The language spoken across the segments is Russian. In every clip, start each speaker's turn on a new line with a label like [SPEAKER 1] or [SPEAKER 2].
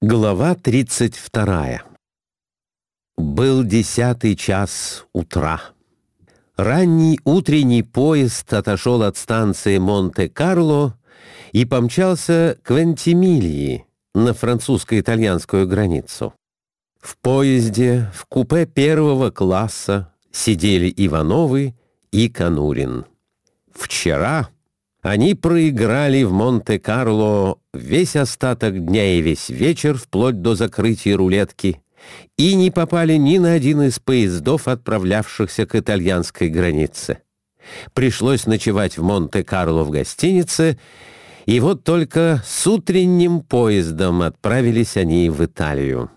[SPEAKER 1] Глава 32 Был десятый час утра. Ранний утренний поезд отошел от станции Монте-Карло и помчался к Вентимильи на французско-итальянскую границу. В поезде в купе первого класса сидели Ивановы и Конурин. Вчера они проиграли в Монте-Карло весь остаток дня и весь вечер, вплоть до закрытия рулетки, и не попали ни на один из поездов, отправлявшихся к итальянской границе. Пришлось ночевать в Монте-Карло в гостинице, и вот только с утренним поездом отправились они в Италию.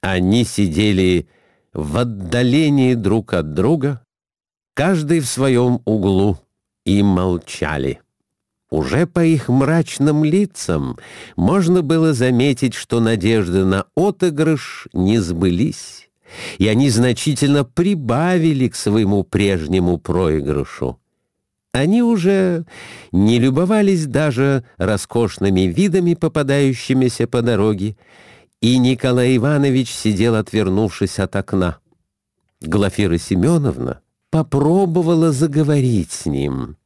[SPEAKER 1] Они сидели в отдалении друг от друга, каждый в своем углу, и молчали. Уже по их мрачным лицам можно было заметить, что надежды на отыгрыш не сбылись, и они значительно прибавили к своему прежнему проигрышу. Они уже не любовались даже роскошными видами, попадающимися по дороге, и Николай Иванович сидел, отвернувшись от окна. Глафира Семеновна попробовала заговорить с ним.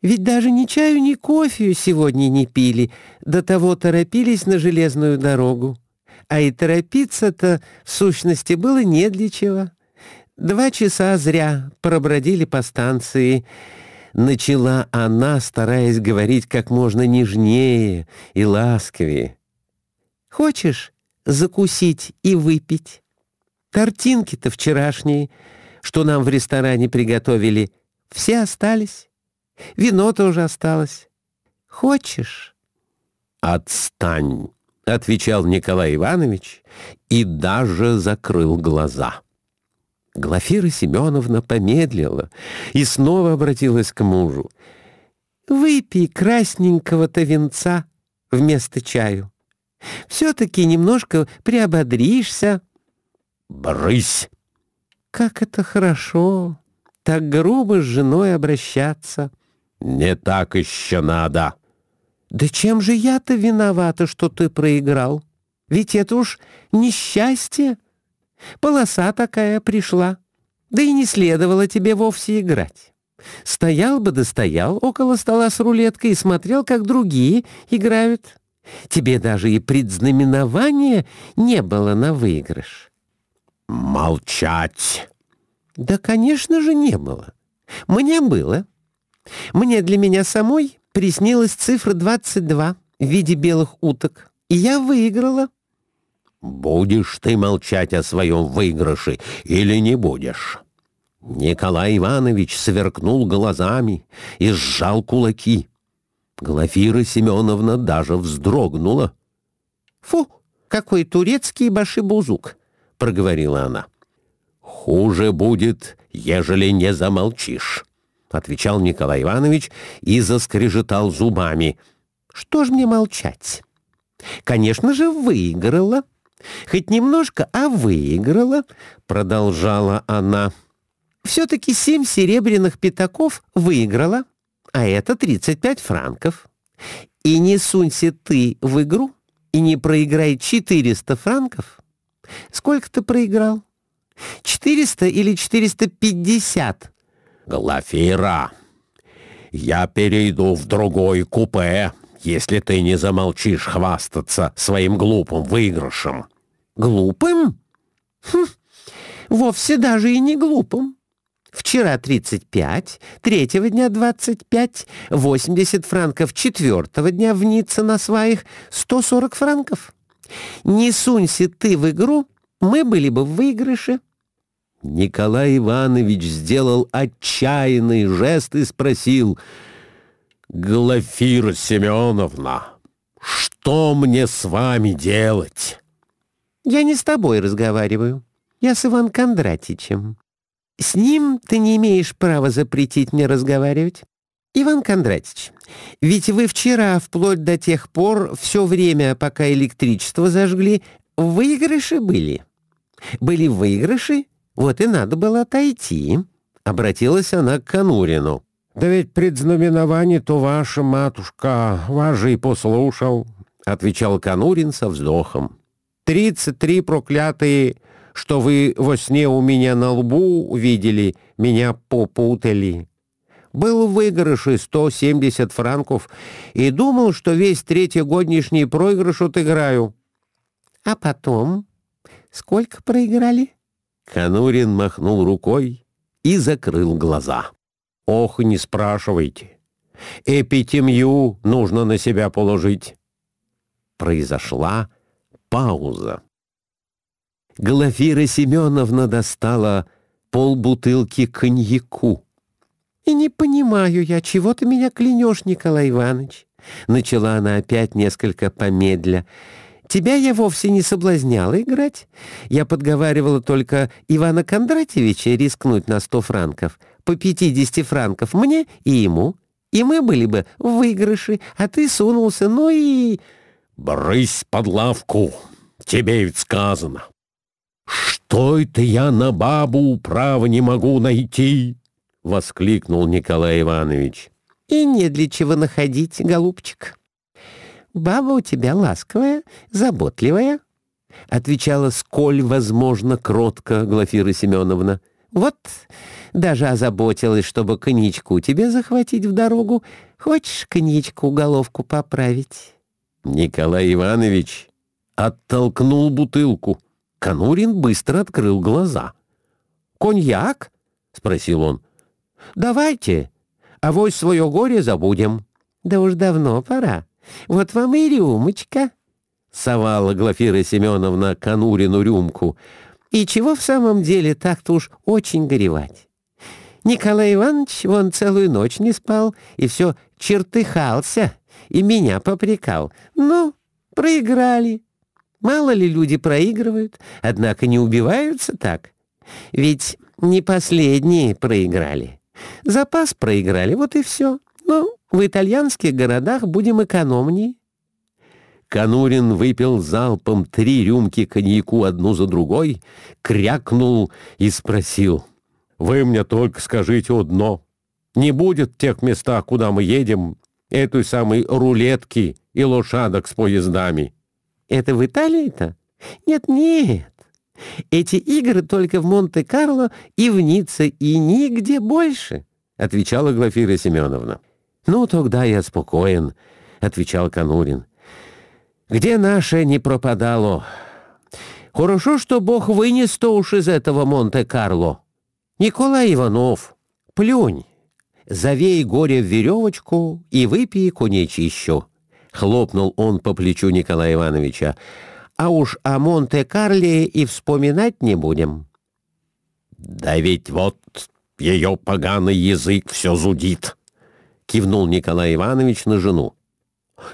[SPEAKER 1] «Ведь даже ни чаю, ни кофею сегодня не пили, до того торопились на железную дорогу. А и торопиться-то, в сущности, было не для чего. Два часа зря пробродили по станции». Начала она, стараясь говорить как можно нежнее и ласковее. «Хочешь закусить и выпить? Тортинки-то вчерашние — что нам в ресторане приготовили, все остались. Вино тоже осталось. Хочешь?»
[SPEAKER 2] «Отстань!» — отвечал Николай Иванович и даже закрыл глаза.
[SPEAKER 1] Глафира Семеновна помедлила и снова обратилась к мужу. «Выпей красненького-то венца вместо чаю. Все-таки немножко приободришься».
[SPEAKER 2] «Брысь!»
[SPEAKER 1] Как это хорошо, так грубо с женой обращаться.
[SPEAKER 2] Не так еще надо.
[SPEAKER 1] Да чем же я-то виновата, что ты проиграл? Ведь это уж несчастье. Полоса такая пришла. Да и не следовало тебе вовсе играть. Стоял бы да стоял около стола с рулеткой и смотрел, как другие играют. Тебе даже и предзнаменования не было на выигрыш.
[SPEAKER 2] «Молчать!»
[SPEAKER 1] «Да, конечно же, не было. Мне было. Мне для меня самой приснилась цифра 22 в виде белых уток, и я выиграла».
[SPEAKER 2] «Будешь ты молчать о своем выигрыше или не будешь?» Николай Иванович сверкнул глазами и сжал кулаки. Глафира Семеновна даже вздрогнула.
[SPEAKER 1] «Фу, какой турецкий башибузук! Проговорила она.
[SPEAKER 2] «Хуже будет, ежели не замолчишь», — отвечал Николай Иванович и заскрежетал зубами.
[SPEAKER 1] «Что ж мне молчать? Конечно же, выиграла. Хоть немножко, а выиграла», — продолжала она. «Все-таки семь серебряных пятаков выиграла, а это 35 франков. И не сунься ты в игру и не проиграй 400 франков, Сколько ты проиграл? Четыреста или четыреста пятьдесят?
[SPEAKER 2] Глафира, я перейду в другой купе, если ты не замолчишь хвастаться своим глупым выигрышем.
[SPEAKER 1] Глупым? Хм, вовсе даже и не глупым. Вчера 35, третьего дня 25, 80 франков четвертого дня в Ницце на сваях, 140 франков. Не сунься ты в игру, мы были бы в выигрыше».
[SPEAKER 2] Николай Иванович сделал отчаянный жест и спросил, «Глафира Семеновна, что мне с вами делать?»
[SPEAKER 1] «Я не с тобой разговариваю. Я с Иван Кондратичем. С ним ты не имеешь права запретить мне разговаривать. Иван Кондратич, ведь вы вчера, вплоть до тех пор, все время, пока электричество зажгли, в выигрыше были. Были выигрыши, вот и надо было отойти. Обратилась она к Конурину.
[SPEAKER 3] «Да ведь предзнаменование то ваша матушка, вас же и послушал.
[SPEAKER 1] — отвечал Конурин со вздохом. «Тридцать три проклятые, что вы во сне у меня на лбу увидели, меня попутали. Был в выигрыше 170 франков и думал, что весь третьегоднишний проигрыш отыграю. А потом сколько проиграли?» Конурин махнул рукой и закрыл глаза. «Ох, не спрашивайте. Эпитемью нужно на себя положить». Произошла пауза. Глафира Семеновна достала полбутылки коньяку. «И не понимаю я, чего ты меня клянешь, Николай Иванович?» Начала она опять несколько помедля. «Тебя я вовсе не соблазняла играть. Я подговаривала только Ивана Кондратьевича рискнуть на сто франков, по пятидесяти франков мне и ему, и мы были бы в выигрыше, а ты сунулся, ну и...»
[SPEAKER 2] «Брысь под лавку, тебе ведь сказано. Что это я на бабу право не могу найти?» — воскликнул Николай Иванович.
[SPEAKER 3] «И не для чего находить, голубчик. Баба у тебя ласковая, заботливая», — отвечала сколь возможно кротко Глафира Семеновна. «Вот даже озаботилась, чтобы коньячку тебе захватить в дорогу. Хочешь коньячку головку поправить?»
[SPEAKER 1] Николай Иванович оттолкнул бутылку. Конурин быстро открыл глаза. «Коньяк?» — спросил он. «Давайте, а вось свое горе забудем».
[SPEAKER 3] «Да уж давно пора. Вот вам и рюмочка», — совала Глафира Семеновна Конурину рюмку. «И чего в самом деле так-то уж очень горевать? Николай Иванович вон целую ночь не спал и все чертыхался» и меня попрекал. Ну, проиграли. Мало ли люди проигрывают, однако не убиваются так. Ведь не последние проиграли. Запас проиграли, вот и все. Ну, в итальянских городах будем экономнее.
[SPEAKER 1] Конурин выпил залпом три рюмки коньяку одну за другой, крякнул и спросил. «Вы мне только скажите одно. Не будет в тех местах, куда мы едем, этой самой рулетки и лошадок с поездами.
[SPEAKER 3] Это в Италии-то? Нет-нет. Эти игры только в Монте-Карло и в Ницце, и нигде больше, — отвечала Глафира Семеновна.
[SPEAKER 1] «Ну, тогда я спокоен», — отвечал Конурин. «Где наше не пропадало? Хорошо, что Бог вынес то уж из этого Монте-Карло. Николай Иванов, плюнь, завей горе в веревочку и выпей коньячищу. Хлопнул он по плечу Николая Ивановича. А уж о Монте-Карле и вспоминать не будем.
[SPEAKER 2] Да ведь вот ее поганый язык все зудит, кивнул Николай Иванович на жену.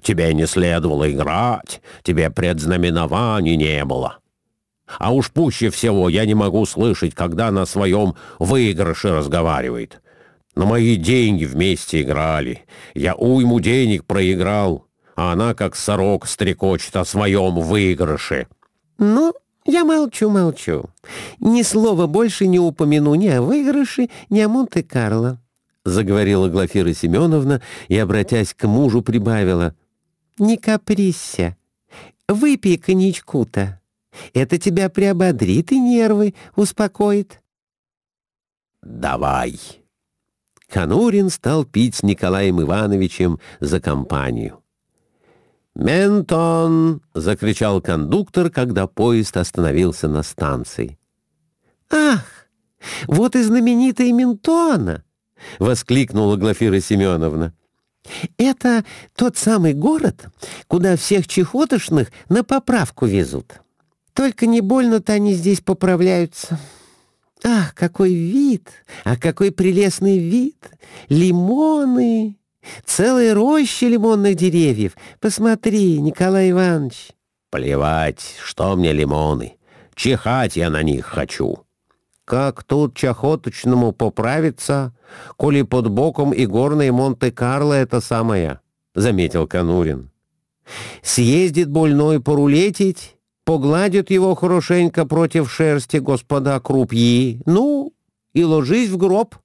[SPEAKER 2] Тебе не следовало играть, тебе предзнаменований не было. А уж пуще всего я не могу слышать, когда на своем выигрыше разговаривает. На мои деньги вместе играли. Я уйму денег проиграл, а она как сорок стрекочет о своем выигрыше.
[SPEAKER 3] Ну, я молчу-молчу. Ни слова больше не упомяну ни о выигрыше, ни о Монте-Карло. Заговорила Глафира Семеновна и, обратясь к мужу, прибавила. «Не каприсься. Выпей коньячку-то. Это тебя приободрит и нервы успокоит».
[SPEAKER 1] «Давай», Конурин стал пить с Николаем Ивановичем за компанию. «Ментон!» — закричал кондуктор, когда поезд остановился на станции.
[SPEAKER 3] «Ах, вот и знаменитая Ментона!» — воскликнула Глафира Семеновна. «Это тот самый город, куда всех чехотошных на поправку везут. Только не больно-то они здесь поправляются». Ах, какой вид! А какой прелестный вид! Лимоны! Целые рощи лимонных деревьев. Посмотри, Николай Иванович.
[SPEAKER 1] Плевать, что мне лимоны. Чихать я на них хочу. Как тут чахоточному поправиться, коли под боком и горные Монте-Карло это самое, — заметил Конурин. Съездит больной порулетить, Погладят его хорошенько против шерсти господа крупьи, ну, и ложись в гроб.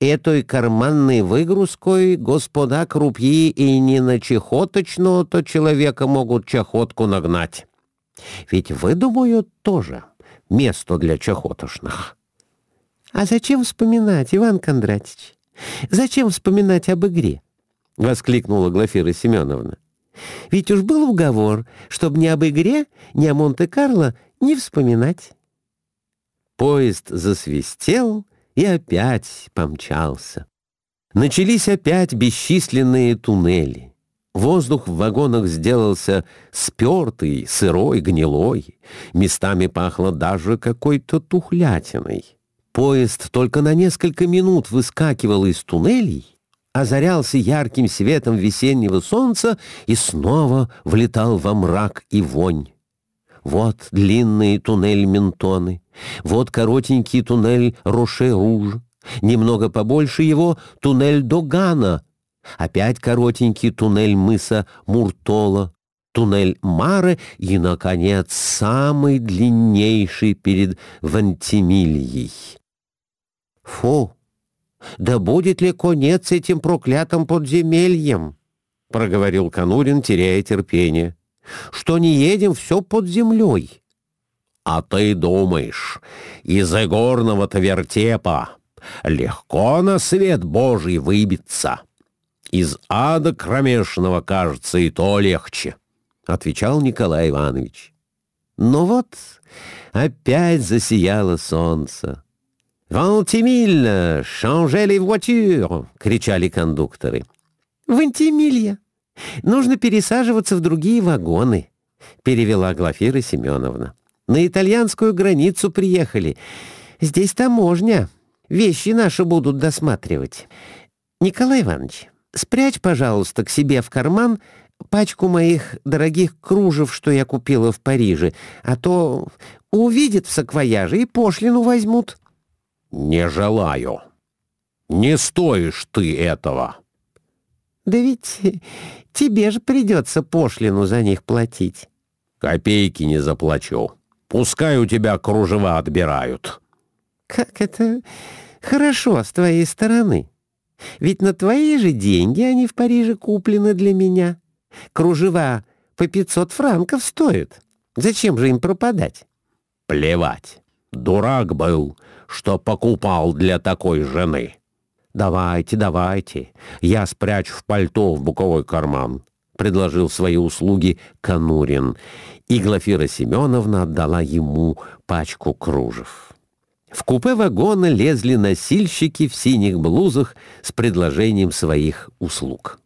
[SPEAKER 3] Этой карманной выгрузкой господа крупьи и не на чехоточного-то человека могут чахотку нагнать. Ведь выдумают тоже место для чахотошных. А зачем вспоминать, Иван Кондратьевич? Зачем вспоминать об игре? — воскликнула Глафира Семеновна. Ведь уж был уговор, чтобы ни об игре, ни о Монте-Карло не вспоминать. Поезд засвистел и опять помчался. Начались опять бесчисленные туннели. Воздух в вагонах сделался спертый, сырой, гнилой. Местами пахло даже какой-то тухлятиной. Поезд только на несколько минут выскакивал из туннелей, озарялся ярким светом весеннего солнца и снова влетал во мрак и вонь. Вот длинный туннель Ментоны, вот коротенький туннель Роше-Руж, немного побольше его туннель Догана, опять коротенький туннель мыса Муртола, туннель Мары и, наконец, самый длиннейший перед Вантимильей. Фу! «Да будет ли конец этим проклятым подземельем?» — проговорил Конурин, теряя терпение. «Что не едем все под землей».
[SPEAKER 2] «А ты думаешь, из игорного-то вертепа легко на свет Божий выбиться? Из ада кромешного, кажется, и то легче», — отвечал Николай Иванович.
[SPEAKER 3] «Ну вот, опять засияло солнце». «Вантимиль! Changez les voitures!» — кричали кондукторы. «Вантимилья! Нужно пересаживаться в другие вагоны», — перевела Глафира Семеновна. «На итальянскую границу приехали. Здесь таможня. Вещи наши будут досматривать. Николай Иванович, спрячь, пожалуйста, к себе в карман пачку моих дорогих кружев, что я купила в Париже, а то увидят в саквояже и пошлину возьмут».
[SPEAKER 2] «Не желаю. Не стоишь ты этого».
[SPEAKER 3] «Да ведь тебе же придется пошлину за них платить».
[SPEAKER 2] «Копейки не заплачу. Пускай у тебя кружева отбирают».
[SPEAKER 3] «Как это хорошо с твоей стороны. Ведь на твои же деньги они в Париже куплены для меня. Кружева по пятьсот франков стоят. Зачем же им пропадать?»
[SPEAKER 2] «Плевать. Дурак был, что покупал для такой жены.
[SPEAKER 3] «Давайте, давайте, я спрячу в пальто в боковой карман», — предложил свои услуги Конурин, и Глафира Семеновна отдала ему пачку кружев. В купе вагона лезли носильщики в синих блузах с предложением своих услуг.